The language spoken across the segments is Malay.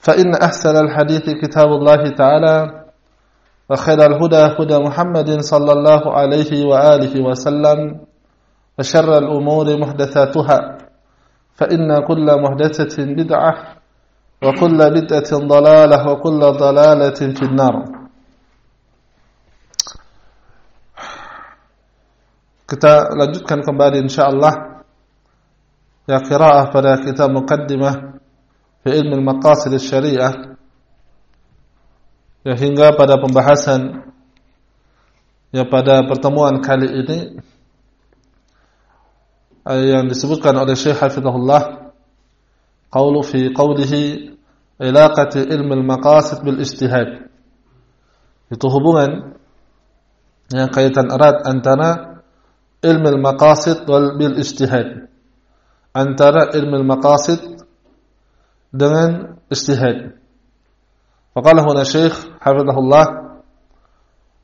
فإن أحسن الحديث كتاب الله تعالى وخير الهدى هدى محمد صلى الله عليه وآله وسلم وشر الأمور محدثاتها فإن كل محدثة بدعة وكل بدعة ضلالة وكل ضلالة في النار. Kita lanjutkan kembali insyaAllah. Ya kiraah pada kitab mukaddimah Fi ilmu al-maqasid al-syariah Ya hingga pada pembahasan Ya pada pertemuan kali ini Yang disebutkan oleh Syekh Hafizahullah Qawlu fi qawlihi Ilaqati ilmu al-maqasid bil-istihad Itu hubungan Yang kaitan erat antara علم المقاصد بالاجتهاد antara ilmu المقاصد dengan ijtihad فقال هنا الشيخ حفظه الله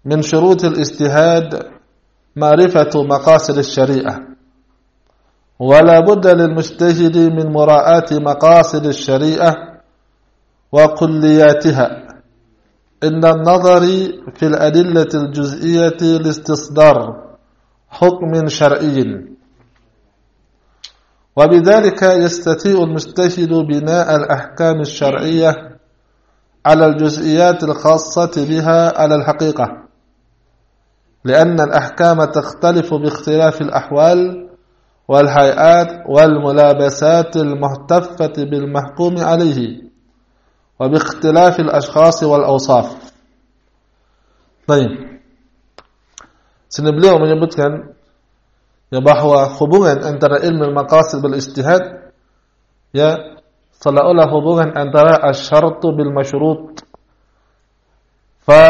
من شروط الاجتهاد معرفة مقاصد الشريعة ولا بد للمجتهد من مراعاة مقاصد الشريعة وكلياتها إن النظر في الأدلة الجزئية لاستصدار حكم شرعي. وبذلك يستطيع المجتهد بناء الأحكام الشرعية على الجزئيات الخاصة بها على الحقيقة لأن الأحكام تختلف باختلاف الأحوال والهيئات والملابسات المحتفة بالمحكوم عليه وباختلاف الأشخاص والأوصاف. طيب Sini beliau menyebutkan ya bahwa hubungan antara ilmu maqasid bil ijtihad ya seolah-olah hubungan antara asy-syartu bil masyrut. Fa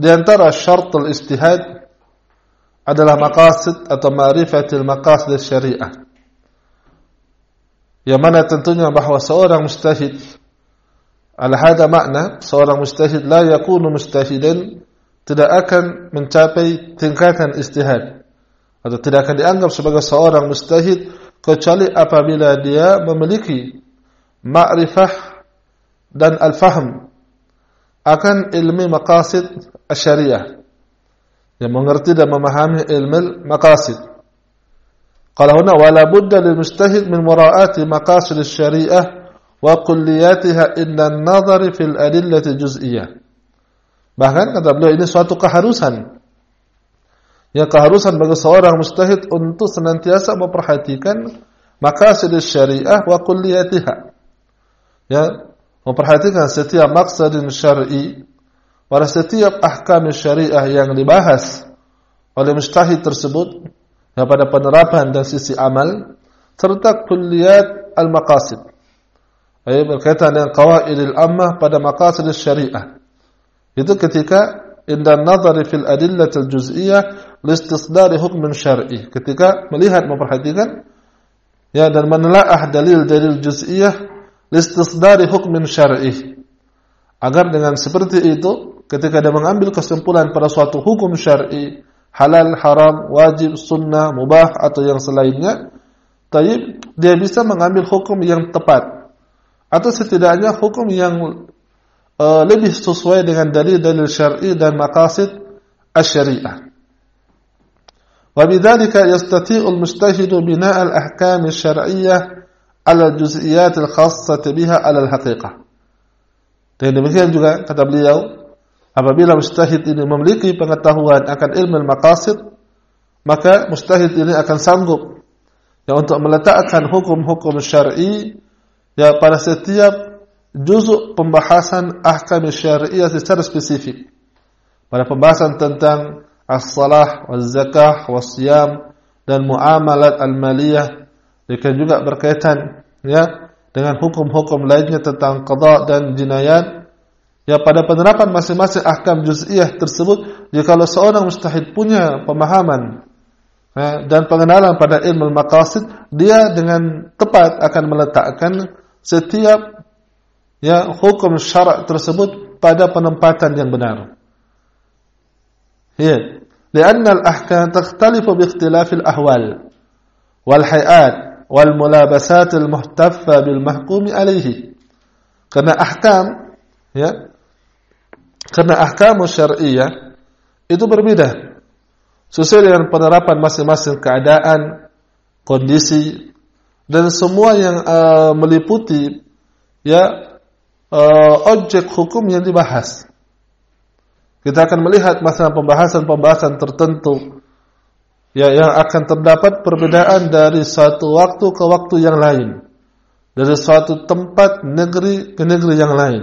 di antara syarat al-ijtihad adalah maqasid atau ma'rifatul maqasid syariah. Yang mana tentunya bahwa seorang mustahid ala hada makna seorang mustahid la yakunu mustahidan tidak akan mencapai tingkatan istihad atau tidak akan dianggap sebagai seorang mustahid kecuali apabila dia memiliki ma'rifah dan al-fahm akan ilmu maqasid syariah yang mengerti dan memahami ilmu maqasid qala huna wala budda lil mustahid min mura'ati maqasid syariah wa kulliyatiha inna an-nazari fil adillati juz'iyyah Bahkan kata beliau ini suatu keharusan. Ya keharusan bagi seorang mustahid untuk senantiasa memperhatikan maqasid syariah wa kulliyatiha. Ya, memperhatikan setiap maksud syar'i pada setiap ahkam syariah yang dibahas oleh mustahid tersebut ya pada penerapan dan sisi amal serta kulliyat al-maqasid. Ayat berkaitan dengan qawaidil ammah pada maqasid syariah. Itu ketika inda nazari fil adillatil juz'iyah listisdari hukmin syar'i. Ketika melihat memperhatikan ya dan menelaah dalil-dalil juz'iyah listisdari hukmin syar'i. Agar dengan seperti itu ketika dia mengambil kesimpulan pada suatu hukum syar'i halal, haram, wajib, sunnah, mubah atau yang selainnya, tayyib dia bisa mengambil hukum yang tepat atau setidaknya hukum yang uh, lebih sesuai dengan dalil-dalil syar'i dan maqasid asy-syariah. Bidzalika yastati'u al-mujtahidu bina' al-ahkam asy-syar'iyyah 'ala al-juz'iyyat al-khassah biha 'ala al-haqiqah. Dan demikian juga kata beliau, apabila mujtahid ini memiliki pengetahuan akan ilmu al-maqasid, maka mujtahid ini akan sanggup ya untuk meletakkan hukum-hukum syar'i ya pada setiap juzuk pembahasan ahkam syariah secara spesifik. Pada pembahasan tentang as-salah, az-zakah, was-siyam dan muamalat al-maliyah, demikian juga berkaitan ya dengan hukum-hukum lainnya tentang qada dan jinayat. Ya pada penerapan masing-masing ahkam juz'iyah tersebut jika seorang mustahid punya pemahaman ya, dan pengenalan pada ilmu maqasid dia dengan tepat akan meletakkan setiap ya hukum syarak tersebut pada penempatan yang benar ya لأن الأحكام تختلف باختلاف الأهوال والحيات والملابسات المحتفة بالمحكوم عليه karena ahkam ya Karena ahkam syariah itu berbeda sesuai dengan penerapan masing-masing keadaan, kondisi dan semua yang uh, meliputi ya uh, objek hukum yang dibahas. Kita akan melihat masalah pembahasan-pembahasan tertentu ya yang akan terdapat perbedaan dari satu waktu ke waktu yang lain, dari suatu tempat negeri ke negeri yang lain.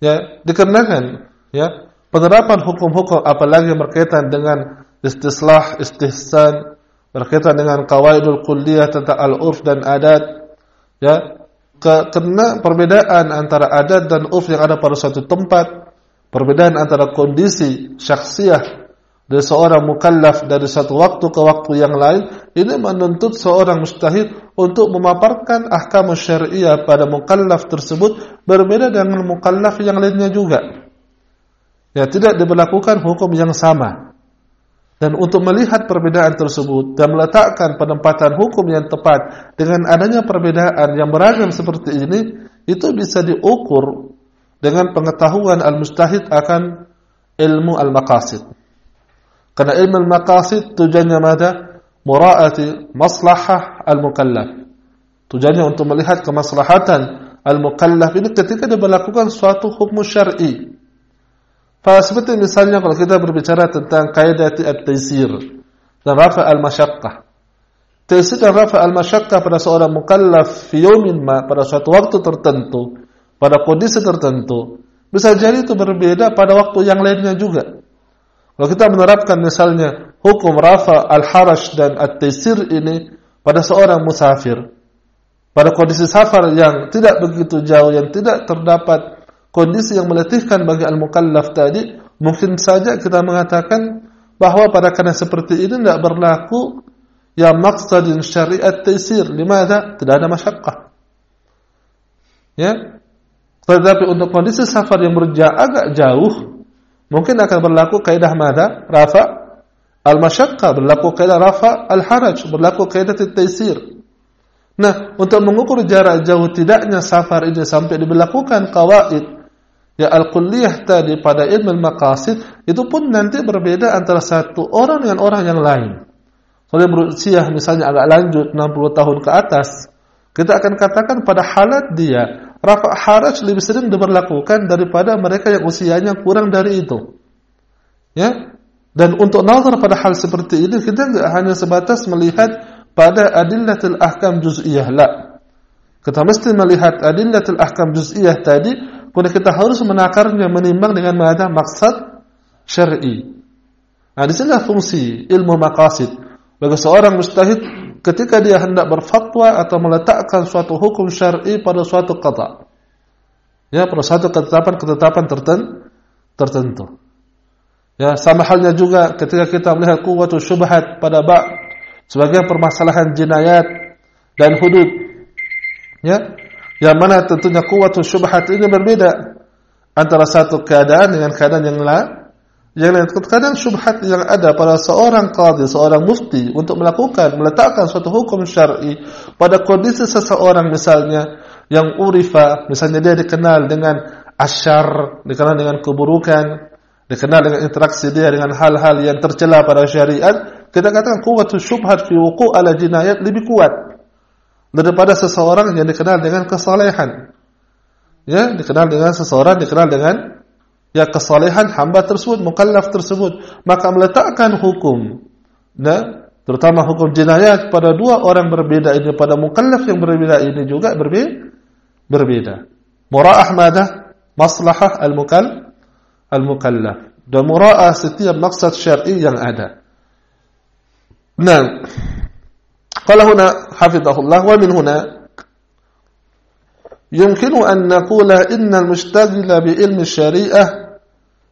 Ya dikarenakan ya penerapan hukum-hukum apalagi berkaitan dengan istislah istihsan berkaitan dengan kawaidul kulliyah tentang al-urf dan adat ya karena perbedaan antara adat dan urf yang ada pada suatu tempat perbedaan antara kondisi syakhsiyah dari seorang mukallaf dari satu waktu ke waktu yang lain ini menuntut seorang mustahid untuk memaparkan ahkam syariah pada mukallaf tersebut berbeda dengan mukallaf yang lainnya juga. Ya tidak diberlakukan hukum yang sama. Dan untuk melihat perbedaan tersebut dan meletakkan penempatan hukum yang tepat dengan adanya perbedaan yang beragam seperti ini itu bisa diukur dengan pengetahuan al-mustahid akan ilmu al-maqasid Karena ilmu al-maqasid tujuannya mana? Mura'ati maslahah al-mukallaf. Tujuannya untuk melihat kemaslahatan al-mukallaf ini ketika dia melakukan suatu hukum syar'i. Fa seperti misalnya kalau kita berbicara tentang kaidah at-taysir dan rafa al-masyaqqah. Taysir dan rafa al-masyaqqah pada seorang mukallaf fi yawmin ma pada suatu waktu tertentu, pada kondisi tertentu, bisa jadi itu berbeda pada waktu yang lainnya juga. Kalau kita menerapkan misalnya hukum rafa al-harash dan at-taisir ini pada seorang musafir, pada kondisi safar yang tidak begitu jauh, yang tidak terdapat kondisi yang meletihkan bagi al-mukallaf tadi, mungkin saja kita mengatakan bahawa pada keadaan seperti ini tidak berlaku yang maksadin syariat taisir. Limada? Tidak ada masyakkah. Ya? Tetapi untuk kondisi safar yang berjarak agak jauh, mungkin akan berlaku kaidah mana? Rafa al-masyaqqa berlaku kaidah rafa al-haraj berlaku kaidah taysir. Nah, untuk mengukur jarak jauh tidaknya safar ini sampai diberlakukan kawaid ya al-kulliyah tadi pada ilmu al-maqasid itu pun nanti berbeda antara satu orang dengan orang yang lain. Kalau berusia misalnya agak lanjut 60 tahun ke atas, kita akan katakan pada halat dia rafa' haraj lebih sering diberlakukan daripada mereka yang usianya kurang dari itu. Ya? Dan untuk nazar pada hal seperti ini kita tidak hanya sebatas melihat pada adillatul ahkam juz'iyah la. Kita mesti melihat adillatul ahkam juz'iyah tadi, kemudian kita harus menakarnya menimbang dengan mana maksud syar'i. Nah, di sini fungsi ilmu maqasid bagi seorang mustahid ketika dia hendak berfatwa atau meletakkan suatu hukum syar'i pada suatu qada. Ya, pada suatu ketetapan-ketetapan tertentu. Ya, sama halnya juga ketika kita melihat kuwatu syubhat pada bab sebagai permasalahan jinayat dan hudud. Ya, yang mana tentunya kuwatu syubhat ini berbeda antara satu keadaan dengan keadaan yang lain yang lain, kadang syubhat yang ada pada seorang qadhi, seorang mufti untuk melakukan, meletakkan suatu hukum syar'i pada kondisi seseorang misalnya yang urifa, misalnya dia dikenal dengan asyar, dikenal dengan keburukan, dikenal dengan interaksi dia dengan hal-hal yang tercela pada syariat, kita katakan kuwatu syubhat fi wuku' ala jinayat lebih kuat daripada seseorang yang dikenal dengan kesalehan. Ya, dikenal dengan seseorang, dikenal dengan ya kesalehan hamba tersebut, mukallaf tersebut, maka meletakkan hukum, nah, terutama hukum jinayat pada dua orang berbeda ini, pada mukallaf yang berbeda ini juga berbeda. berbeda. Mura'ah madah, maslahah al-mukall, al-mukallaf. Dan mura'ah setiap maksud syar'i yang ada. Nah, kalau huna hafidhahullah wa min huna an naqula innal mustaghila bi ilmi syariah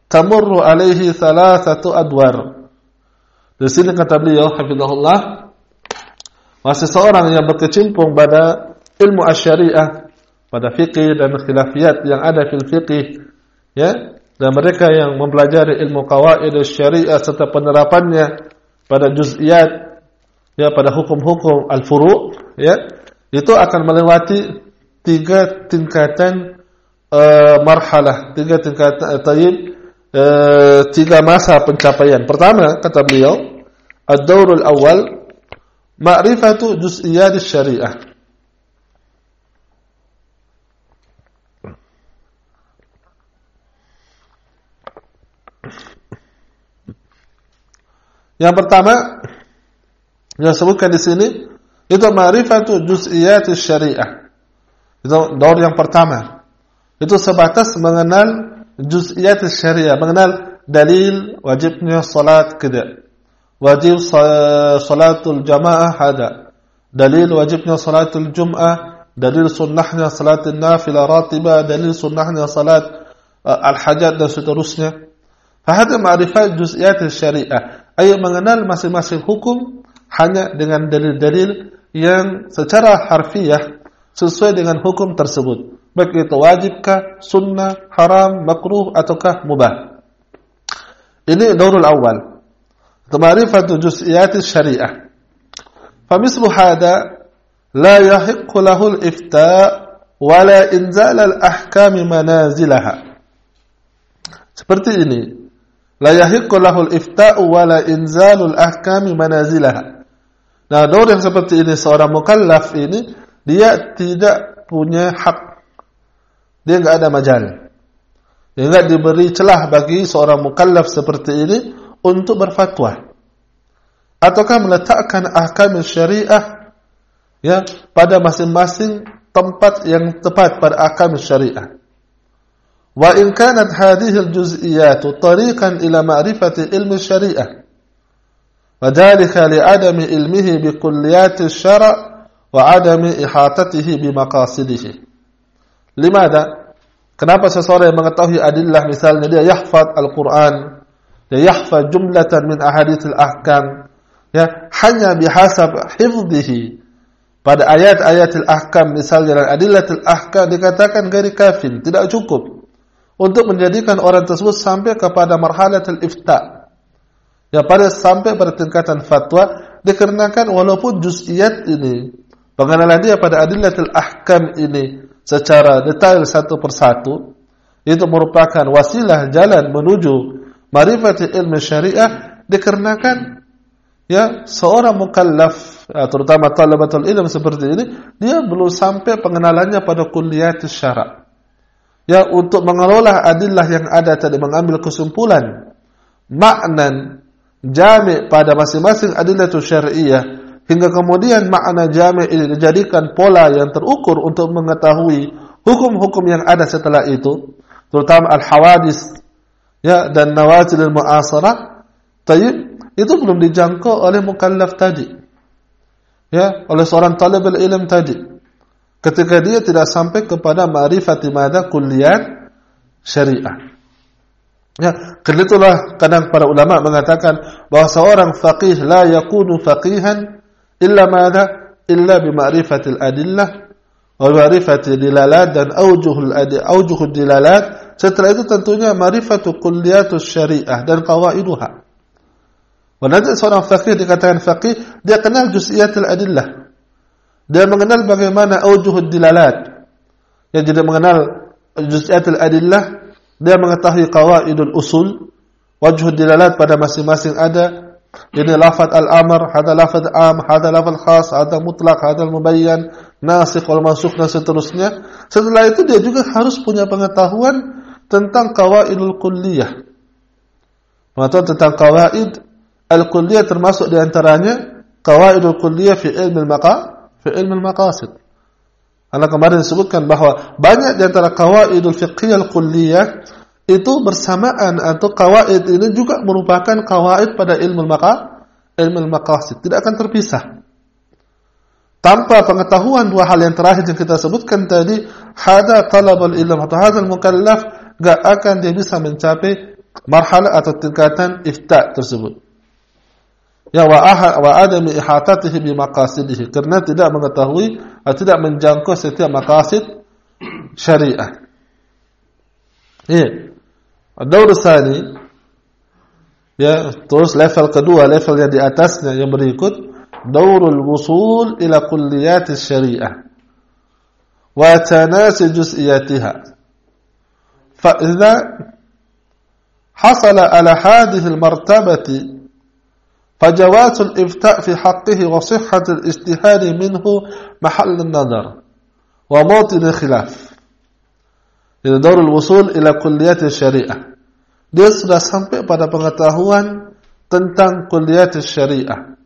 tamurru alaihi thalathatu adwar. Di sini kata beliau hafizahullah masih seorang yang berkecimpung pada ilmu asy-syariah pada fikih dan khilafiyat yang ada fil fikih ya dan mereka yang mempelajari ilmu qawaid syariah serta penerapannya pada juz'iyat ya pada hukum-hukum al-furu' ya itu akan melewati tiga tingkatan uh, marhalah tiga tingkatan uh, tayyib uh, tiga masa pencapaian pertama kata beliau ad-daurul awal ma'rifatu juz'iyat syariah Yang pertama yang sebutkan di sini itu ma'rifatu juz'iyat syariah. Itu daur yang pertama. Itu sebatas mengenal juz'iyat syariah, mengenal dalil wajibnya salat kada. Wajib salatul jamaah ada. Dalil wajibnya salatul jum'ah, dalil sunnahnya salatul nafilah ratibah, dalil sunnahnya salat uh, al-hajat dan seterusnya. Fahada ma'rifat juz'iyat syariah. Ayo mengenal masing-masing hukum hanya dengan dalil-dalil yang secara harfiah sesuai dengan hukum tersebut. Baik itu wajibkah, sunnah, haram, makruh ataukah mubah. Ini daurul awal. Ma'rifatu juz'iyat syariah. Famislu hada la yahiqqu lahu al-ifta' wala inzal al-ahkam manazilaha. Seperti ini la yahiqqu lahul ifta'u wa la inzalul ahkami manazilaha. Nah, daur yang seperti ini seorang mukallaf ini dia tidak punya hak. Dia enggak ada majal. Dia enggak diberi celah bagi seorang mukallaf seperti ini untuk berfatwa. Ataukah meletakkan ahkam syariah ya pada masing-masing tempat yang tepat pada ahkam syariah. وإن كانت هذه الجزئيات طريقا إلى معرفة علم الشريعة وذلك لعدم علمه بكليات الشرع وعدم إحاطته بمقاصده Limada? Kenapa seseorang yang mengetahui adillah misalnya dia yahfad Al-Quran. Dia yahfad jumlatan min ahadithil ahkam. Ya, hanya bihasab hifdihi. Pada ayat-ayatil ahkam misalnya dan adillatil ahkam dikatakan gari kafin. Tidak cukup. Untuk menjadikan orang tersebut sampai kepada marhalatil iftah. Ya, pada sampai pada tingkatan fatwa. Dikarenakan walaupun juz'iyat ini. Pengenalan dia pada adillatil ahkam ini secara detail satu persatu itu merupakan wasilah jalan menuju marifat ilmu syariah dikarenakan ya seorang mukallaf ya, terutama talabatul ilm seperti ini dia belum sampai pengenalannya pada kulliyat syarak. Ya untuk mengelola adillah yang ada tadi mengambil kesimpulan makna jami' pada masing-masing adillah syariah hingga kemudian makna jami' ini dijadikan pola yang terukur untuk mengetahui hukum-hukum yang ada setelah itu terutama al-hawadis ya dan nawazil al-mu'asarah tayyib itu belum dijangkau oleh mukallaf tadi ya oleh seorang talib ilm tadi ketika dia tidak sampai kepada ma'rifati madha kulliyat syariah. Ya, kerana itulah kadang para ulama mengatakan bahawa seorang faqih la yakunu faqihan illa madha illa bima'rifatil adillah wa ma'rifati dilalat dan awjuhul adi awjuhud dilalat setelah itu tentunya ma'rifatu kulliyatus syariah dan qawaiduha. Wa nanti seorang faqih dikatakan faqih dia kenal juz'iyatul adillah dia mengenal bagaimana aujuhud dilalat. Yang jadi mengenal juz'atul adillah, dia mengetahui qawaidul usul, wajhud dilalat pada masing-masing ada. Ini lafaz al-amr, hada lafaz am, hada lafaz khas, hada mutlak, hada mubayyan, nasikh wal mansukh dan seterusnya. Setelah itu dia juga harus punya pengetahuan tentang qawaidul kulliyah. Pengetahuan tentang qawaid al-kulliyah termasuk di antaranya qawaidul kulliyah fi ilmi al-maqam fi ilmu al-maqasid. Anda kemarin sebutkan bahawa banyak di antara kawaidul fiqhiyah al-kulliyah itu bersamaan atau kawaid ini juga merupakan kawaid pada ilmu al-maqasid, ilmu al-maqasid, tidak akan terpisah. tanpa pengetahuan dua hal yang terakhir yang kita sebutkan tadi hada talabul ilm atau hadzal mukallaf enggak akan dia bisa mencapai marhalah atau tingkatan ifta tersebut. Ya wa wa adam ihatatihi bi maqasidihi karena tidak mengetahui atau tidak menjangkau setiap maqasid syariah. Ya الدور الثاني يا طرس ليفل كدوة ليفل يدي أتسنا يمريكت دور الوصول إلى كليات الشريعة وتناسي جزئياتها. فإذا حصل على هذه المرتبة فجواز الإفتاء في حقه وصحة الاجتهاد منه محل النظر وموطن الخلاف. Ila darul wusul ila Kulliyat syariah. Dia sudah sampai pada pengetahuan tentang Kulliyat syariah.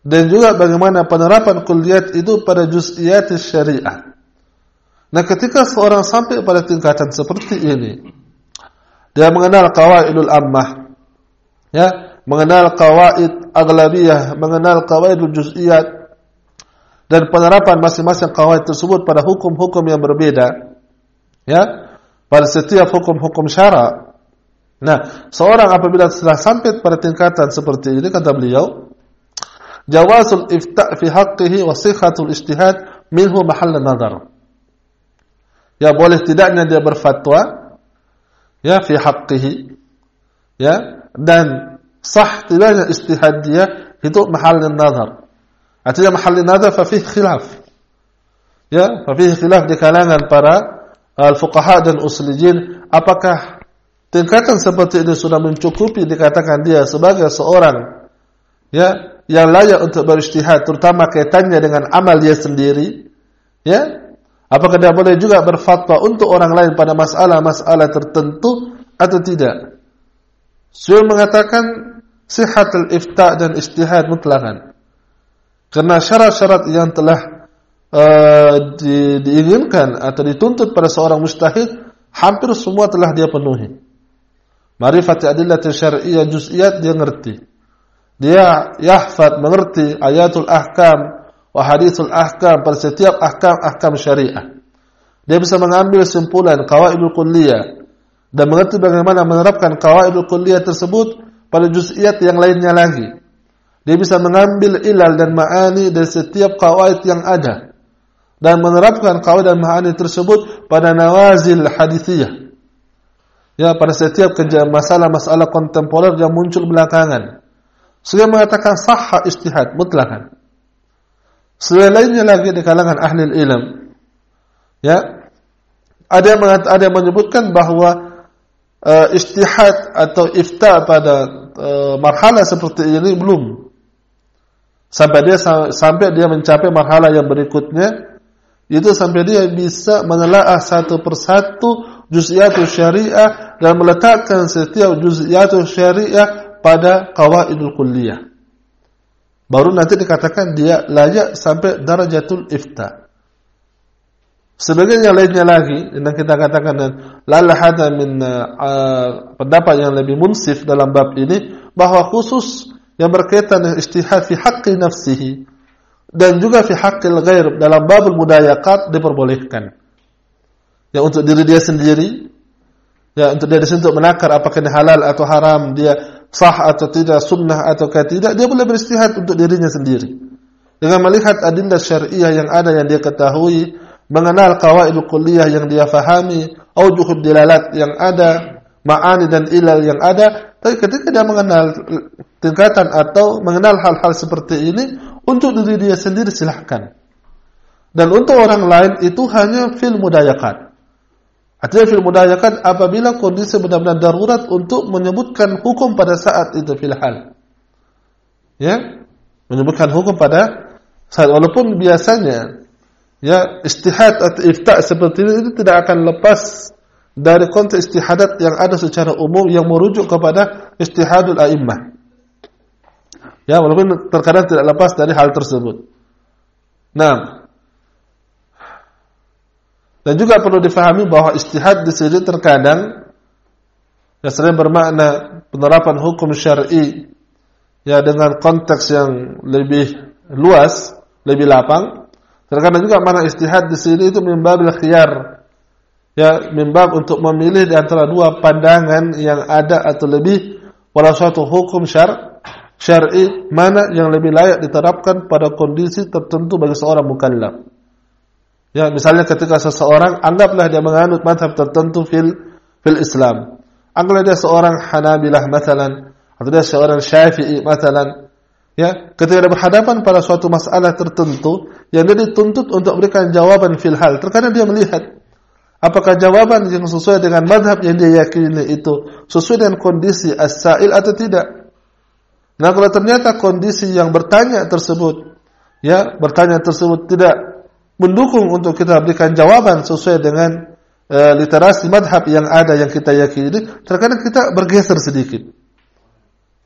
Dan juga bagaimana penerapan kulliyat itu pada Juziyat syariah. Nah ketika seorang sampai pada tingkatan seperti ini, dia mengenal qawaidul ammah. Ya, mengenal qawaid aglabiyah, mengenal qawaidul juz'iyat dan penerapan masing-masing kawaid tersebut pada hukum-hukum yang berbeda ya pada setiap hukum-hukum syara nah seorang apabila telah sampai pada tingkatan seperti ini kata beliau jawazul ifta' fi haqqihi wa sihhatul ijtihad minhu mahall nazar ya boleh tidaknya dia berfatwa ya fi haqqihi ya dan sah tidaknya istihad dia itu mahal nazar. Artinya mahal nazar fa fihi khilaf. Ya, fa fihi khilaf di kalangan para al-fuqaha dan usulijin apakah tingkatan seperti ini sudah mencukupi? Dikatakan dia sebagai seorang ya yang layak untuk beristihad terutama kaitannya dengan amal dia sendiri ya. Apakah dia boleh juga berfatwa untuk orang lain pada masalah-masalah tertentu atau tidak? Syuh mengatakan sihat al-ifta' dan istihad mutlakan. Karena syarat-syarat yang telah uh, di, diinginkan atau dituntut pada seorang mustahid, hampir semua telah dia penuhi. Marifat adillat syar'iyyah juz'iyat dia ngerti. Dia yahfad mengerti ayatul ahkam wa hadithul ahkam pada setiap ahkam-ahkam syariah. Dia bisa mengambil simpulan kawaidul kulliyah dan mengerti bagaimana menerapkan kawaidul kulliyah tersebut pada juz'iyat yang lainnya lagi. Dia bisa mengambil ilal dan ma'ani dari setiap kawaid yang ada dan menerapkan kawaid dan ma'ani tersebut pada nawazil hadithiyah. Ya, pada setiap masalah-masalah kontemporer yang muncul belakangan. Sehingga mengatakan sahha istihad mutlakan. Selain lainnya lagi di kalangan ahli ilm. Ya. Ada yang ada yang menyebutkan bahawa uh, istihad atau ifta pada uh, marhala seperti ini belum sampai dia sampai dia mencapai marhala yang berikutnya itu sampai dia bisa menelaah satu persatu juz'iyatu syariah dan meletakkan setiap juz'iyatu syariah pada qawaidul kulliyah. Baru nanti dikatakan dia layak sampai darajatul ifta. Sebagian yang lainnya lagi yang kita katakan dan lala hada min uh, pendapat yang lebih munsif dalam bab ini bahawa khusus yang berkaitan dengan istihad fi haqqi nafsihi dan juga fi haqqil ghair dalam babul mudayakat diperbolehkan. Ya untuk diri dia sendiri ya untuk dia sendiri untuk menakar apakah ini halal atau haram dia sah atau tidak sunnah atau tidak dia boleh beristihad untuk dirinya sendiri dengan melihat adillah syariah yang ada yang dia ketahui mengenal kawaidul kulliyah yang dia fahami, aujuhud dilalat yang ada, ma'ani dan ilal yang ada, tapi ketika dia mengenal tingkatan atau mengenal hal-hal seperti ini, untuk diri dia sendiri silahkan. Dan untuk orang lain itu hanya fil mudayakat. Artinya fil mudayakat apabila kondisi benar-benar darurat untuk menyebutkan hukum pada saat itu fil hal. Ya? Menyebutkan hukum pada saat walaupun biasanya ya istihad atau ifta seperti ini, ini tidak akan lepas dari konteks istihadat yang ada secara umum yang merujuk kepada istihadul a'immah. Ya, walaupun terkadang tidak lepas dari hal tersebut. Nah, dan juga perlu difahami bahawa istihad di sini terkadang yang sering bermakna penerapan hukum syar'i ya dengan konteks yang lebih luas lebih lapang. Terkadang juga mana istihad di sini itu mimbabil khiyar. Ya, mimbab untuk memilih di antara dua pandangan yang ada atau lebih walau suatu hukum syar syar'i mana yang lebih layak diterapkan pada kondisi tertentu bagi seorang mukallaf. Ya, misalnya ketika seseorang anggaplah dia menganut mazhab tertentu fil fil Islam. Anggaplah dia seorang Hanabilah misalnya atau dia seorang Syafi'i misalnya. Ya, ketika dia berhadapan pada suatu masalah tertentu yang dia dituntut untuk memberikan jawaban fil hal, terkadang dia melihat apakah jawaban yang sesuai dengan mazhab yang dia yakini itu sesuai dengan kondisi as-sa'il atau tidak. Nah kalau ternyata kondisi yang bertanya tersebut, ya bertanya tersebut tidak mendukung untuk kita berikan jawaban sesuai dengan uh, literasi madhab yang ada yang kita yakini, terkadang kita bergeser sedikit.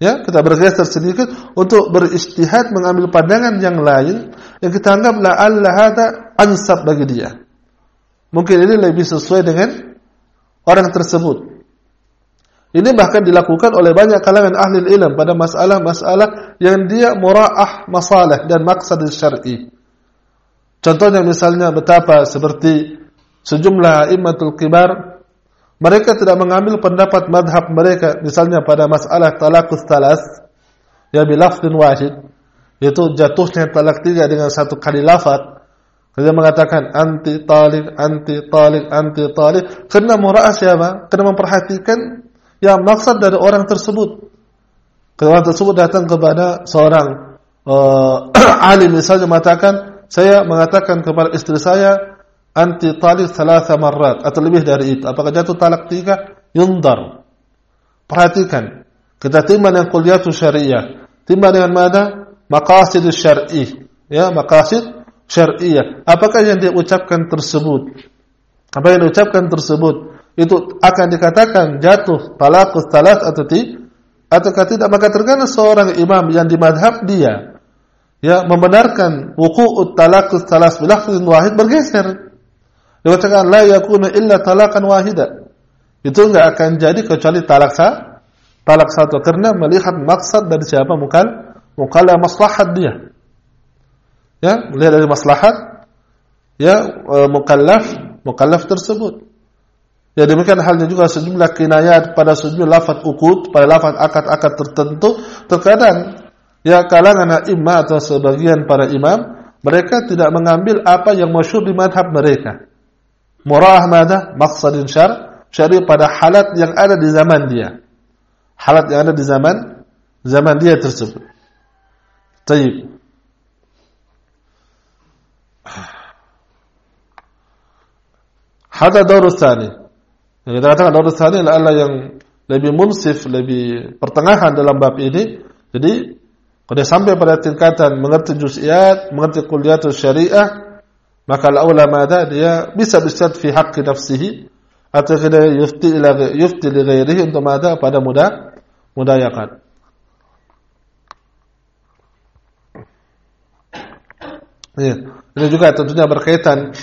Ya, kita bergeser sedikit untuk beristihad mengambil pandangan yang lain yang kita anggap la Allah ada ansab bagi dia. Mungkin ini lebih sesuai dengan orang tersebut. Ini bahkan dilakukan oleh banyak kalangan ahli ilmu pada masalah-masalah yang dia mura'ah masalah dan maksad syar'i. Contohnya misalnya betapa seperti sejumlah immatul kibar mereka tidak mengambil pendapat madhab mereka misalnya pada masalah talakus talas ya bilafdin wahid yaitu jatuhnya talak tiga dengan satu kali lafad dia mengatakan anti talik, anti talik, anti talik. Kerana mura'ah siapa? Kerana memperhatikan yang maksud dari orang tersebut. Orang tersebut datang kepada seorang uh, alim misalnya mengatakan, saya mengatakan kepada istri saya anti talik salasa marrat atau lebih dari itu. Apakah jatuh talak tiga? Yundar. Perhatikan. Kita timbang yang kuliah syariah. Timbang dengan mana? Maqasid syar'i. Ya, maqasid syariah. Apakah yang dia ucapkan tersebut? Apa yang dia ucapkan tersebut? Itu akan dikatakan jatuh talakus talas atau ti atau tidak? Maka terkadang seorang imam yang di madhab dia ya membenarkan wuku'ut talakus talas bilafzin wahid bergeser. Dikatakan la yakuna illa talakan wahida. Itu enggak akan jadi kecuali talak sa talak satu karena melihat maksud dari siapa mukal mukal maslahat dia. Ya melihat dari maslahat ya e, mukallaf mukallaf tersebut Ya demikian halnya juga sejumlah kinayat pada sejumlah lafaz ukut, pada lafaz akad-akad tertentu, terkadang ya kalangan imam atau sebagian para imam, mereka tidak mengambil apa yang masyhur di madhab mereka. Murah madah, maksadin syar, syari pada halat yang ada di zaman dia. Halat yang ada di zaman zaman dia tersebut. Taib. Hada daurus tani. Yang kita katakan daurah tsani adalah yang lebih munsif, lebih pertengahan dalam bab ini. Jadi, kalau dia sampai pada tingkatan mengerti juz'iyat, mengerti kuliatul syariah, maka al-ulama ada dia bisa bisa fi haqqi nafsihi atau kita yufti ila yufti li ghairihi untuk mada pada muda mudayakat. Ya. Ini juga tentunya berkaitan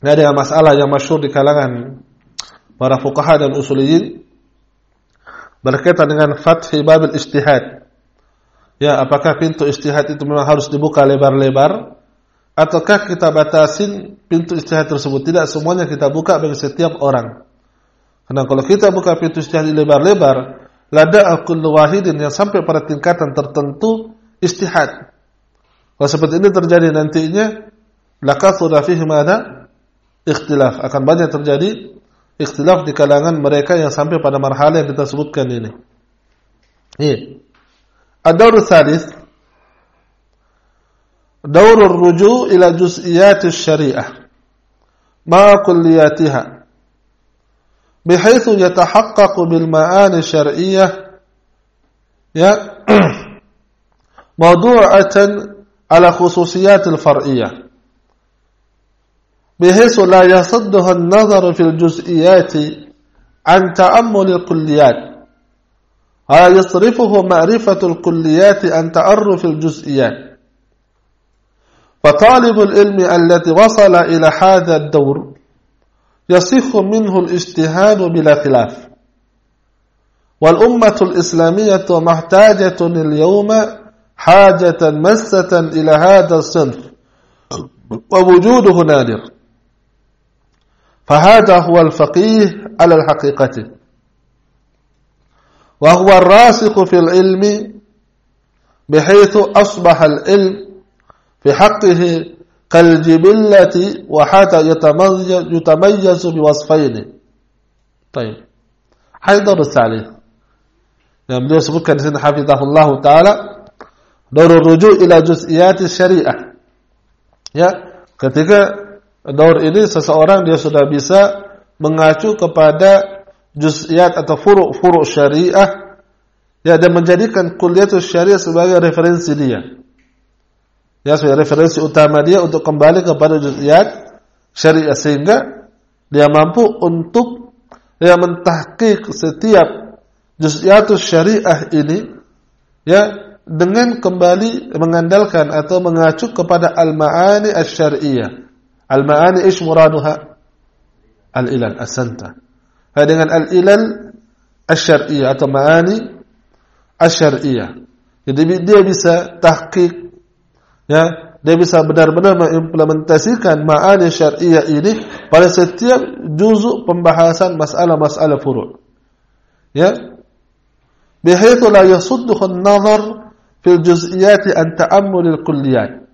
dengan masalah yang masyhur di kalangan para fuqaha dan usuliyin berkaitan dengan fathi bab al-ijtihad. Ya, apakah pintu ijtihad itu memang harus dibuka lebar-lebar ataukah kita batasin pintu ijtihad tersebut? Tidak semuanya kita buka bagi setiap orang. Karena kalau kita buka pintu ijtihad lebar-lebar, lada kullu wahidin yang sampai pada tingkatan tertentu ijtihad. Kalau seperti ini terjadi nantinya, lakathura fihi madza? Ikhtilaf akan banyak terjadi ikhtilaf di kalangan mereka yang sampai pada marhala yang kita sebutkan ini. Ini. Ad-daur tsalits daur ar-ruju' ila juz'iyat asy-syari'ah ma kulliyatiha. Bihaythu yatahaqqaqu bil ma'ani asy-syar'iyyah ya. Mawdu'atan ala khususiyat al-far'iyyah بحيث لا يصدها النظر في الجزئيات عن تأمل الكليات. هذا يصرفه معرفة الكليات عن تعرف الجزئيات. فطالب العلم الذي وصل إلى هذا الدور يصح منه الاجتهاد بلا خلاف. والأمة الإسلامية محتاجة اليوم حاجة مسة إلى هذا الصنف. ووجوده نادر. فهذا هو الفقيه على الحقيقة. وهو الراسخ في العلم بحيث أصبح العلم في حقه كالجبلة وحتى يتميز بوصفين. طيب هذا دور الثالث. yang beliau sebutkan di sini hafizahullah taala daur rujuk ila juz'iyat syariah ya ketika daur ini seseorang dia sudah bisa mengacu kepada juz'iyat atau furu'-furu' syariah. Ya dan menjadikan kuliah syariah sebagai referensi dia. Ya sebagai referensi utama dia untuk kembali kepada juz'iyat syariah. Sehingga dia mampu untuk dia mentahqiq setiap juz'iyat syariah ini ya dengan kembali mengandalkan atau mengacu kepada al-ma'ani asy-syar'iyyah al-ma'ani ish muraduha al-ilal asanta dengan al-ilal asy-syar'iyyah atau ma'ani asy-syar'iyyah. Jadi dia bisa tahqiq ya, dia bisa benar-benar mengimplementasikan ma'ani syar'iyyah ini pada setiap juzuk pembahasan masalah-masalah furu'. Ya. Bihaitsu la yasudduhu an-nazar fil juz'iyat an ta'ammul al-kulliyat.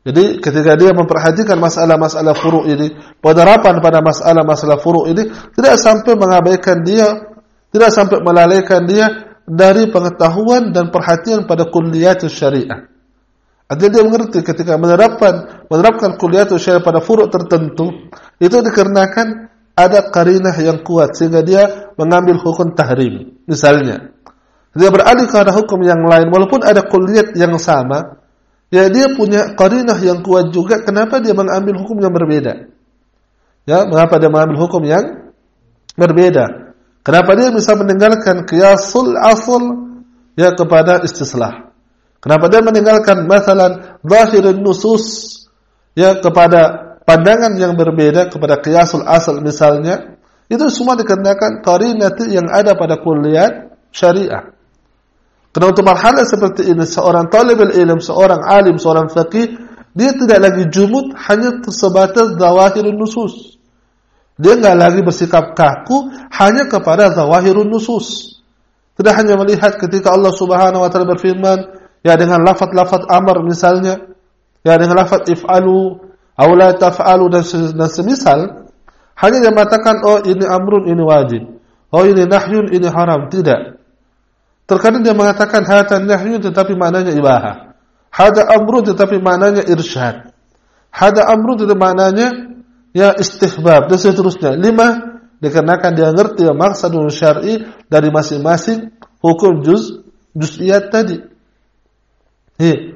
Jadi ketika dia memperhatikan masalah-masalah furu' ini, penerapan pada masalah-masalah furu' ini tidak sampai mengabaikan dia, tidak sampai melalaikan dia dari pengetahuan dan perhatian pada kulliyat syariah. Artinya dia mengerti ketika menerapkan menerapkan kulliyat syariah pada furu' tertentu, itu dikarenakan ada karinah yang kuat sehingga dia mengambil hukum tahrim. Misalnya, dia beralih kepada hukum yang lain walaupun ada kulliyat yang sama, Ya dia punya qarinah yang kuat juga kenapa dia mengambil hukum yang berbeda? Ya, mengapa dia mengambil hukum yang berbeda? Kenapa dia bisa meninggalkan qiyasul asl ya kepada istislah? Kenapa dia meninggalkan masalan zahirun nusus ya kepada pandangan yang berbeda kepada qiyasul asl misalnya? Itu semua dikarenakan qarinah yang ada pada kulliyat syariah. Karena untuk marhalah seperti ini, seorang talibul ilm, seorang alim, seorang faqih, dia tidak lagi jumud hanya sebatas zawahirun nusus. Dia enggak lagi bersikap kaku hanya kepada zawahirun nusus. Tidak hanya melihat ketika Allah Subhanahu wa taala berfirman, ya dengan lafaz-lafaz amr misalnya, ya dengan lafaz if'alu, aw la taf'alu dan, dan semisal, hanya dia mengatakan oh ini amrun ini wajib. Oh ini nahyun ini haram, tidak. Terkadang dia mengatakan hada nahyu tetapi maknanya ibahah. Hada amru tetapi maknanya irsyad. Hada amru tetapi maknanya ya istihbab dan seterusnya. Lima dikarenakan dia ngerti ya maksudul syar'i dari masing-masing hukum juz juz'iyat tadi. Hi.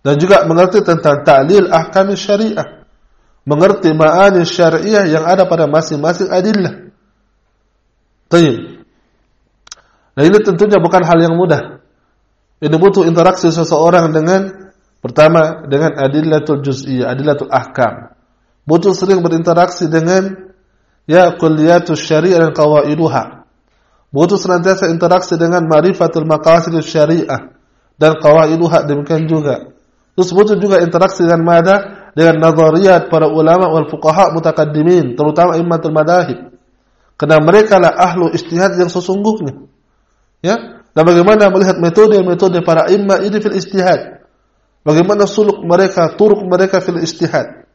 Dan juga mengerti tentang ta'lil ahkam syariah. Mengerti ma'ani syariah yang ada pada masing-masing adillah. Tayyib. Dan ini tentunya bukan hal yang mudah. Ini butuh interaksi seseorang dengan pertama dengan adillatul juz'iyyah, adillatul ahkam. Butuh sering berinteraksi dengan ya kulliyatus syariah dan qawaiduha. Butuh senantiasa interaksi dengan ma'rifatul maqasidus syariah dan qawaiduha demikian juga. Terus butuh juga interaksi dengan mada dengan nazariyat para ulama wal fuqaha mutaqaddimin, terutama imamatul madahib. Karena mereka lah ahlu ijtihad yang sesungguhnya. Ya, dan bagaimana melihat metode-metode para imam ini fil istihad? Bagaimana suluk mereka, turuk mereka fil istihad?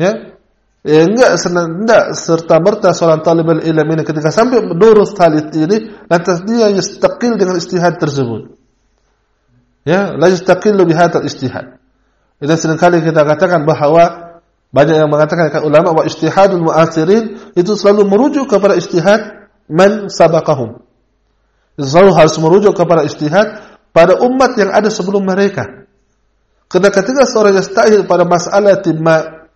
Ya, ya enggak senang, enggak serta merta seorang talibul ilmu ini ketika sampai menurut talib ini lantas dia yastaqil dengan istihad tersebut. Ya, la yastaqillu bi hadzal istihad. Dan seringkali kita katakan bahawa banyak yang mengatakan ulama bahwa istihadul mu'asirin itu selalu merujuk kepada istihad man sabaqahum selalu harus merujuk kepada istihad pada umat yang ada sebelum mereka. Kerana ketika seorang yastahil pada masalah timma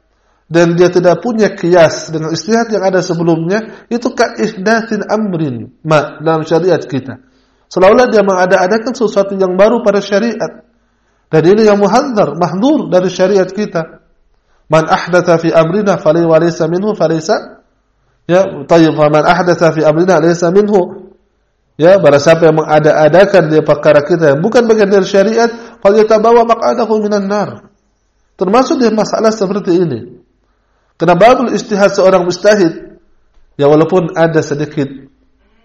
dan dia tidak punya kias dengan istihad yang ada sebelumnya, itu ka'ihdathin amrin ma dalam syariat kita. Seolah-olah dia mengada-adakan sesuatu yang baru pada syariat. Dan ini yang muhadzar, mahdur dari syariat kita. Man ahdatha fi amrina falai walaysa minhu falaysa ya tayyib man ahdatha fi amrina laysa minhu Ya, barang siapa yang mengada-adakan dia perkara kita yang bukan bagian dari syariat, fal yatabawa maq'adahu minan nar. Termasuk dia masalah seperti ini. Kena babul istihad seorang mustahid ya walaupun ada sedikit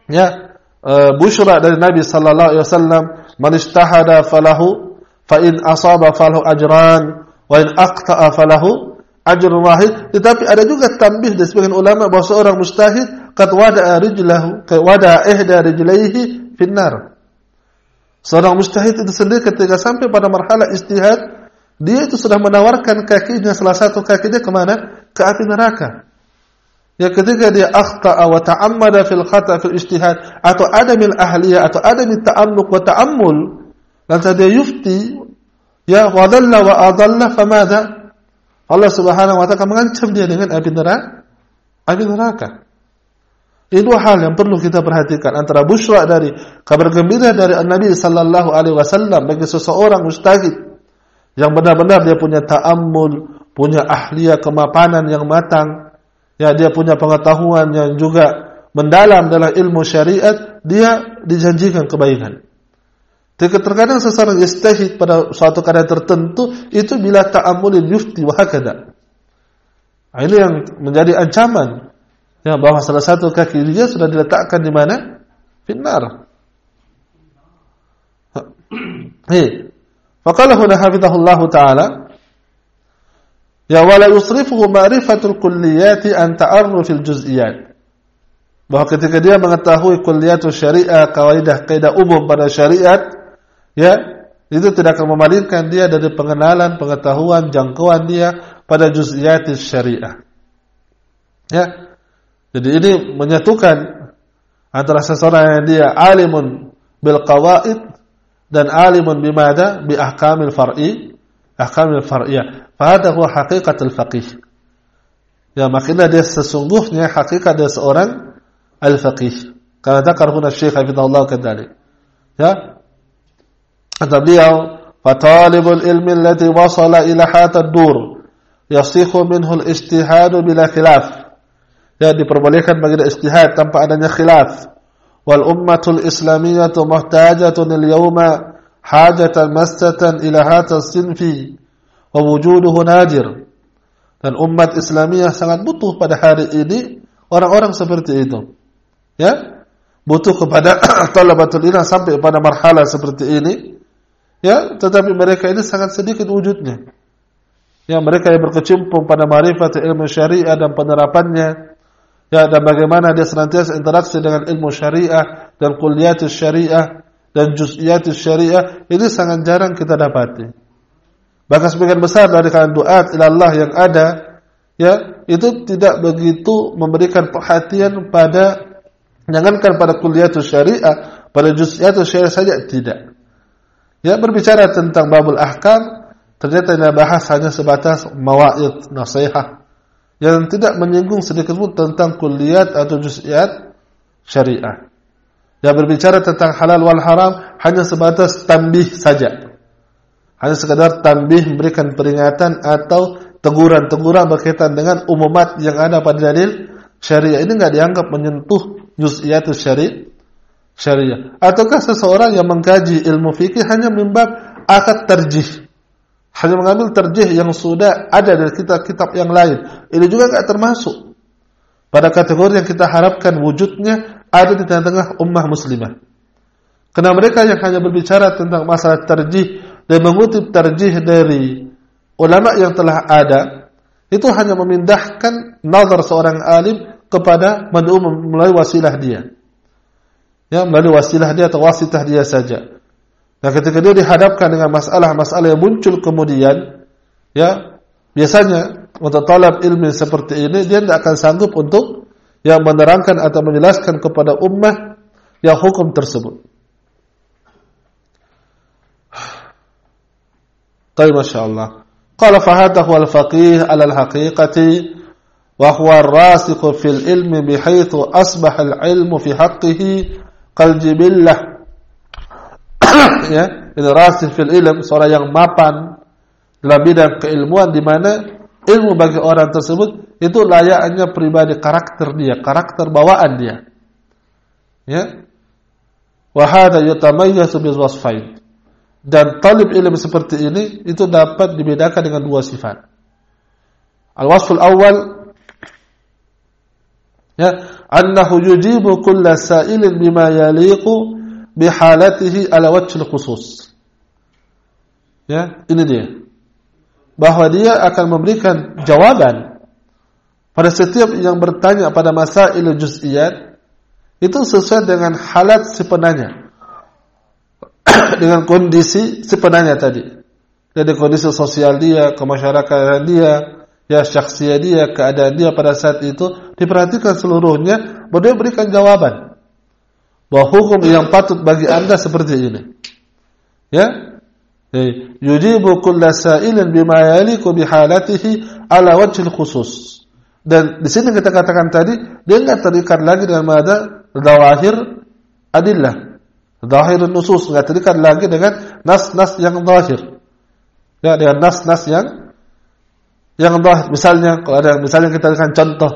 ya uh, busyra dari Nabi sallallahu alaihi wasallam man istahada falahu fa in asaba falahu ajran wa in aqta'a falahu ajrun wahid tetapi ada juga tambih dari sebagian ulama bahawa seorang mustahid qad wada'a rijlahu qad wada'a ihda rijlaihi finnar. Seorang mustahid itu sendiri ketika sampai pada marhala istihad dia itu sudah menawarkan kakinya salah satu kaki dia ke mana? Ke api neraka. Ya ketika dia akhta'a wa ta'ammada fil khata' fil ijtihad atau ada min ahliyah atau ada min ta'ammuq wa ta'ammul lantas dia yufti ya wa dhalla wa adalla famadha Allah Subhanahu wa taala mengancam dia dengan api neraka. Api neraka ini dua hal yang perlu kita perhatikan antara busyra dari kabar gembira dari Nabi sallallahu alaihi wasallam bagi seseorang mustahid yang benar-benar dia punya ta'ammul punya ahliya kemapanan yang matang, ya dia punya pengetahuan yang juga mendalam dalam ilmu syariat, dia dijanjikan kebaikan. Tapi terkadang seseorang istahid pada suatu keadaan tertentu itu bila ta'amulin yufti wa hakada. Nah, ini yang menjadi ancaman ya bahwa salah satu kaki dia sudah diletakkan di mana? Finnar. Hei. Faqala huna hafizahullah taala Ya wala yusrifuhu ma'rifatul kulliyati an ta'arrufil juz'iyat. Bahawa ketika dia mengetahui kulliyatul syariah, kawaidah kaidah umum pada syariat, ya, itu tidak akan memalingkan dia dari pengenalan, pengetahuan, jangkauan dia pada juz'iyatul syariah. Ya. Jadi ini menyatukan antara seseorang yang dia alimun bil qawaid dan alimun bimada bi ahkamil far'i ahkamil far'iyah Fahada huwa haqiqatul faqih. Ya maknanya dia sesungguhnya hakikat dia seorang al-faqih. Karena zakar huna Syekh Hafizahullah kadzalik. Ya. Kata beliau, "Fatalibul ilmi allati wasala ila hatad dur yasikhu minhu al-ijtihad bila khilaf." Ya diperbolehkan bagi dia ijtihad tanpa adanya khilaf. Wal ummatul islamiyatu muhtajatun al-yawma hajatan mastatan ila hatal sinfi wawujuduhu nadir dan umat Islamiyah sangat butuh pada hari ini orang-orang seperti itu. Ya? Butuh kepada talabatul ilmu sampai pada marhala seperti ini. Ya? Tetapi mereka ini sangat sedikit wujudnya. Ya mereka yang berkecimpung pada marifat ilmu syariah dan penerapannya ya dan bagaimana dia senantiasa interaksi dengan ilmu syariah dan kuliatus syariah dan juz'iyatus syariah ini sangat jarang kita dapati Bahkan sebagian besar dari kalangan doa ilallah yang ada, ya itu tidak begitu memberikan perhatian pada jangankan pada kuliatus syariah, pada juz'iyatus syariah saja tidak. Ya berbicara tentang babul ahkam, ternyata dia bahas hanya sebatas mawaid nasihat yang tidak menyinggung sedikit pun tentang kuliat atau juz'iyat syariah. Yang berbicara tentang halal wal haram hanya sebatas tambih saja. Hanya sekadar tambih memberikan peringatan atau teguran-teguran berkaitan dengan umumat yang ada pada dalil syariah ini enggak dianggap menyentuh juz'iyatus syari syariah. Ataukah seseorang yang mengkaji ilmu fikih hanya membab akad terjih hanya mengambil terjih yang sudah ada dari kitab-kitab yang lain. Ini juga enggak termasuk. Pada kategori yang kita harapkan wujudnya ada di tengah-tengah ummah muslimah. Karena mereka yang hanya berbicara tentang masalah terjih dan mengutip terjih dari ulama yang telah ada itu hanya memindahkan nazar seorang alim kepada mad'um melalui wasilah dia. Ya melalui wasilah dia atau wasitah dia saja Nah ketika dia dihadapkan dengan masalah-masalah yang muncul kemudian Ya Biasanya Untuk talab ilmu seperti ini Dia tidak akan sanggup untuk Yang menerangkan atau menjelaskan kepada ummah Yang hukum tersebut. Tapi Masya Allah Qala fahadahu al-faqih alal haqiqati Wa huwa rasiku fil ilmi Bihaitu asbah al-ilmu fi haqqihi Qaljibillah ya. Ini rasih fil ilm seorang yang mapan dalam bidang keilmuan di mana ilmu bagi orang tersebut itu layaknya pribadi karakter dia karakter bawaan dia. Ya. Wa hadha yatamayyazu bil wasfain. Dan talib ilmu seperti ini itu dapat dibedakan dengan dua sifat. Al wasful awal ya annahu yujibu kull sa'ilin bima yaliqu bihalatihi ala wajhil khusus ya ini dia. Bahwa dia akan memberikan jawaban pada setiap yang bertanya pada masail juz'iyat itu sesuai dengan halat si penanya. Dengan kondisi si penanya tadi. Dari kondisi sosial dia kemasyarakatan dia ya syakhsiyah dia keadaan dia pada saat itu diperhatikan seluruhnya baru dia berikan jawaban bahwa hukum yang patut bagi anda seperti ini. Ya? Yujibu kulla sa'ilin bima yaliku bihalatihi ala wajhil khusus. Dan di sini kita katakan tadi dia enggak terikat lagi dengan mana zawahir adillah. Zahir nusus enggak terikat lagi dengan nas-nas yang zahir. Ya dengan nas-nas yang yang zahir. Misalnya kalau ada misalnya kita berikan contoh.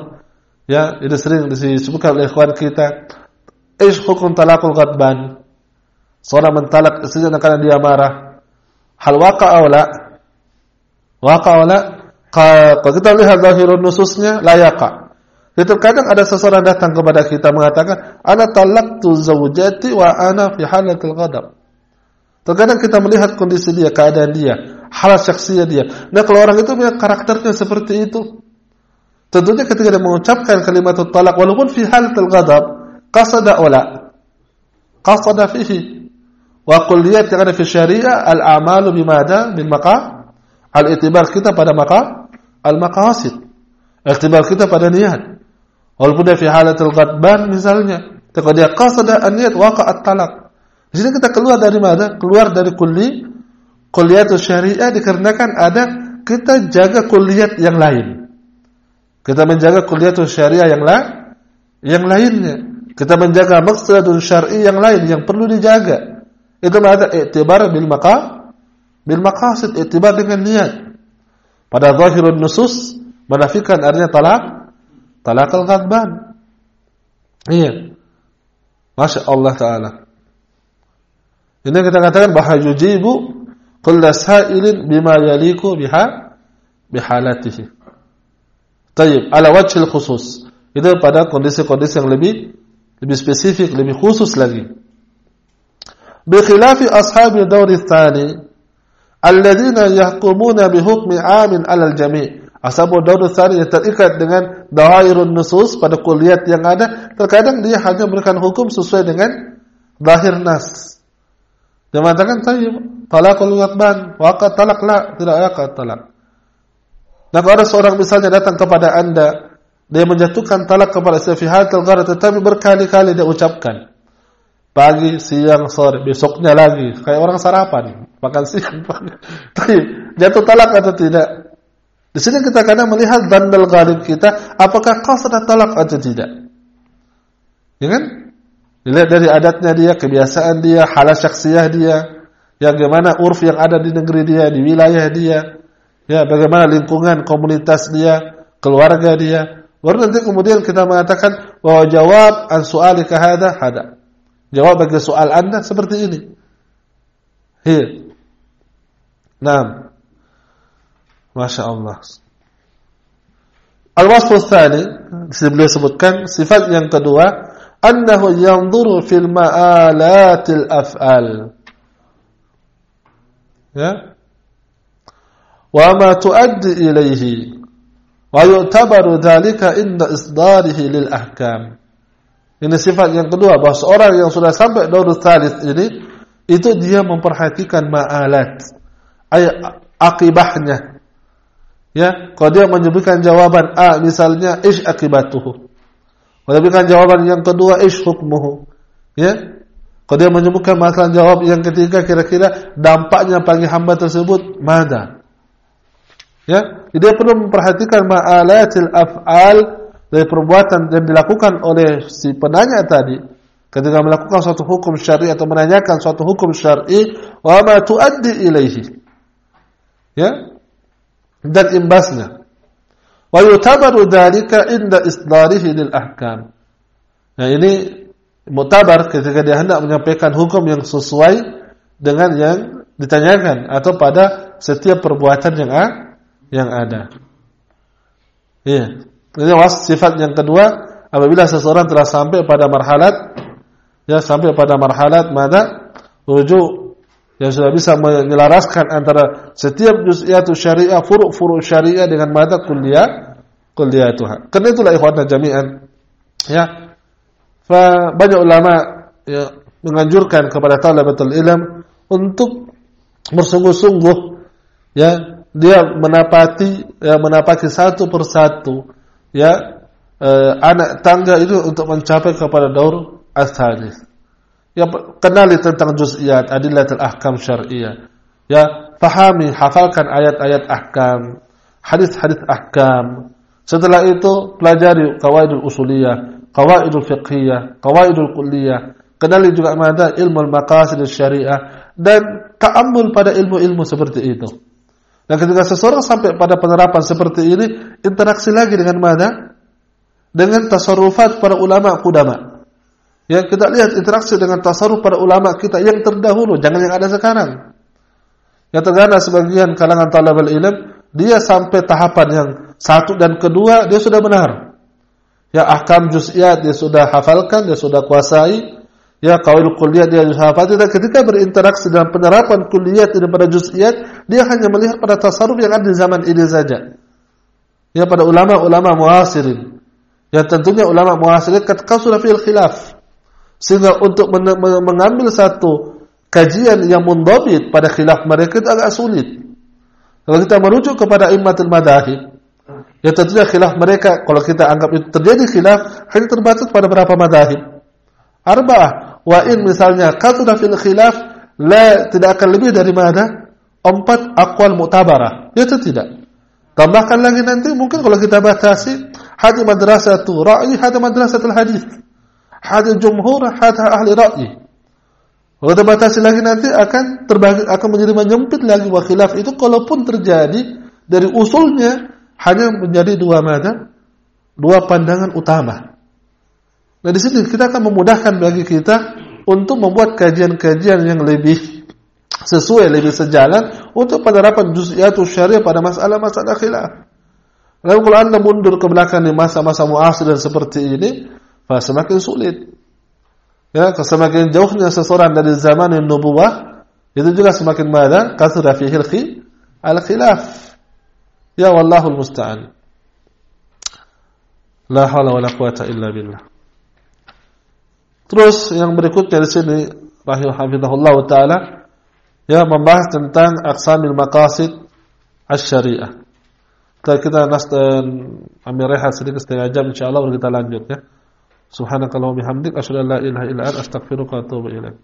Ya itu sering disebutkan oleh ikhwan kita ish hukum talakul ghadban. Seorang mentalak istrinya karena dia marah. Hal waqa la waqa la kalau kita lihat zahirun nususnya layaqa jadi terkadang ada seseorang datang kepada kita mengatakan, Ana talaktu zawjati wa ana fi halatil ghadab. Terkadang kita melihat kondisi dia, keadaan dia, hal syaksiyah dia. Nah kalau orang itu punya karakternya seperti itu, tentunya ketika dia mengucapkan kalimat talak, walaupun fi halatil ghadab, ola, qasada fihi. Wa kulliyat yang ada fi syariah, al-amalu bimada, bil maqa, al-itibar kita pada maqa, al-maqasid. Iktibar kita pada niat. Walaupun dia fi halatul ghadban misalnya, kalau dia qasada an-niyat waqa'at talaq. Di sini kita keluar dari mana? Keluar dari kulli kulliyatus syariah dikarenakan ada kita jaga kulliyat yang lain. Kita menjaga kulliyatus syariah yang lain yang lainnya. Kita menjaga maqsadun syar'i yang lain yang perlu dijaga. Itu ada i'tibar bil maqa bil maqasid i'tibar dengan niat. Pada zahirun nusus menafikan artinya talak talakal ghadban. Iya. Masya Allah Ta'ala. Ini kita katakan bahawa yujibu kulla sa'ilin bima yaliku biha bihalatihi. Tayyib, ala wajhil khusus. Itu pada kondisi-kondisi yang lebih lebih spesifik, lebih khusus lagi. Bikhilafi ashabi dawri thani, alladhina yahkumuna bihukmi amin alal jami' Ashabu Daud Tsari yang terikat dengan Dawairun Nusus pada kuliat yang ada Terkadang dia hanya memberikan hukum sesuai dengan Zahir Nas. Dia mengatakan Tayyib Talakul Gatban Waqat talak la Tidak waqat talak Dan kalau ada seorang misalnya datang kepada anda Dia menjatuhkan talak kepada Istifihat al-Ghara Tetapi berkali-kali dia ucapkan Pagi, siang, sore Besoknya lagi Kayak orang sarapan Makan siang Tayyib Jatuh talak atau tidak Di sini kita kadang melihat bandal gharib kita, apakah qasad talak atau tidak. Ya kan? Dilihat dari adatnya dia, kebiasaan dia, halah syaksiyah dia, yang bagaimana urf yang ada di negeri dia, di wilayah dia, ya bagaimana lingkungan komunitas dia, keluarga dia. Baru nanti kemudian kita mengatakan bahwa jawab an su'alika hadha hada. Jawab bagi soal anda seperti ini. Hiya. Naam. Masya Allah. Al-wasfu tsani, beliau sebutkan sifat yang kedua, annahu yanzuru fil ma'alatil af'al. Ya. Wa ma tuaddi ilayhi dhalika inda isdarihi lil ahkam. Ini sifat yang kedua bahawa seorang yang sudah sampai daurus thalith ini itu dia memperhatikan ma'alat. Ay akibahnya Ya, kalau dia menyebutkan jawaban A misalnya ish akibatuhu. Berikan jawaban yang kedua ish hukmuhu. Ya. Kalau dia menyebutkan masalah jawab yang ketiga kira-kira dampaknya bagi hamba tersebut mana? Ya, dia perlu memperhatikan ma'alatil af'al dari perbuatan yang dilakukan oleh si penanya tadi ketika melakukan suatu hukum syar'i atau menanyakan suatu hukum syar'i wa ma tuaddi ilaihi. Ya, dan imbasnya. Wa yutabaru dzalika inda isdarihi lil ahkam. Nah ini mutabar ketika dia hendak menyampaikan hukum yang sesuai dengan yang ditanyakan atau pada setiap perbuatan yang a, yang ada. Iya. Ini was sifat yang kedua apabila seseorang telah sampai pada marhalat ya sampai pada marhalat mana rujuk yang sudah bisa menyelaraskan antara setiap juz'iyat syariah furu'-furu' syariah dengan mata kuliah kuliah Tuhan. Karena itulah ikhwanna jami'an ya. Fa banyak ulama ya menganjurkan kepada talabatul ilm untuk bersungguh-sungguh ya dia menapati ya menapati satu persatu ya eh, anak tangga itu untuk mencapai kepada daur as-salis ya kenali tentang juz'iyat adillatul ahkam syar'iyyah ya fahami hafalkan ayat-ayat ahkam hadis-hadis ahkam. Setelah itu pelajari qawaidul usuliyah qawaidul fiqhiyah qawaidul kulliyah. Kenali juga mana ilmu al-maqasid syariah dan ta'ammul pada ilmu-ilmu seperti itu. Dan ketika seseorang sampai pada penerapan seperti ini, interaksi lagi dengan mana? Dengan tasarrufat para ulama kudama. Ya, kita lihat interaksi dengan tasarruf para ulama kita yang terdahulu, jangan yang ada sekarang. Yang tergana sebagian kalangan talabal ilm, dia sampai tahapan yang satu dan kedua, dia sudah benar. Ya, ahkam juz'iyat dia sudah hafalkan, dia sudah kuasai, Ya kaul kuliah dia hafal dan ketika berinteraksi dalam penerapan kuliah dan pada juz'iyat dia hanya melihat pada tasarruf yang ada di zaman ini saja. Ya pada ulama-ulama muasirin. Ya tentunya ulama muasirin ketika sudah fil khilaf. Sehingga untuk men mengambil satu kajian yang mundabit pada khilaf mereka itu agak sulit. Kalau kita merujuk kepada immatul madahib, ya tentunya khilaf mereka kalau kita anggap itu terjadi khilaf hanya terbatas pada beberapa madahib. Arba'ah wa in misalnya kathura fil khilaf la tidak akan lebih dari mana empat aqwal mu'tabarah. Itu tidak? Tambahkan lagi nanti mungkin kalau kita batasi hadis madrasah tu ra'yi hadis madrasah al hadis. Hadis jumhur hadis ahli ra'yi. Kalau kita batasi lagi nanti akan terbagi akan menjadi menyempit lagi wa khilaf itu kalaupun terjadi dari usulnya hanya menjadi dua mana dua pandangan utama Nah di sini kita akan memudahkan bagi kita untuk membuat kajian-kajian yang lebih sesuai, lebih sejalan untuk penerapan juz'iyatul syariah pada masalah-masalah khilaf. Lalu kalau anda mundur ke belakang di masa-masa muasir dan seperti ini, semakin sulit. Ya, semakin jauhnya seseorang dari zaman yang nubuah, itu juga semakin mana? Kasra fi hilki al-khilaf. Ya wallahul musta'an. La hawla wa la quwata illa billah. Terus yang berikutnya di sini rahimahullah taala ya membahas tentang aqsamil maqasid asy-syariah. Kita kita nas dan ambil rehat sedikit setengah jam insyaallah kita lanjut ya. Subhanakallahumma bihamdik asyhadu an la ilaha illa anta astaghfiruka wa atubu ilaik.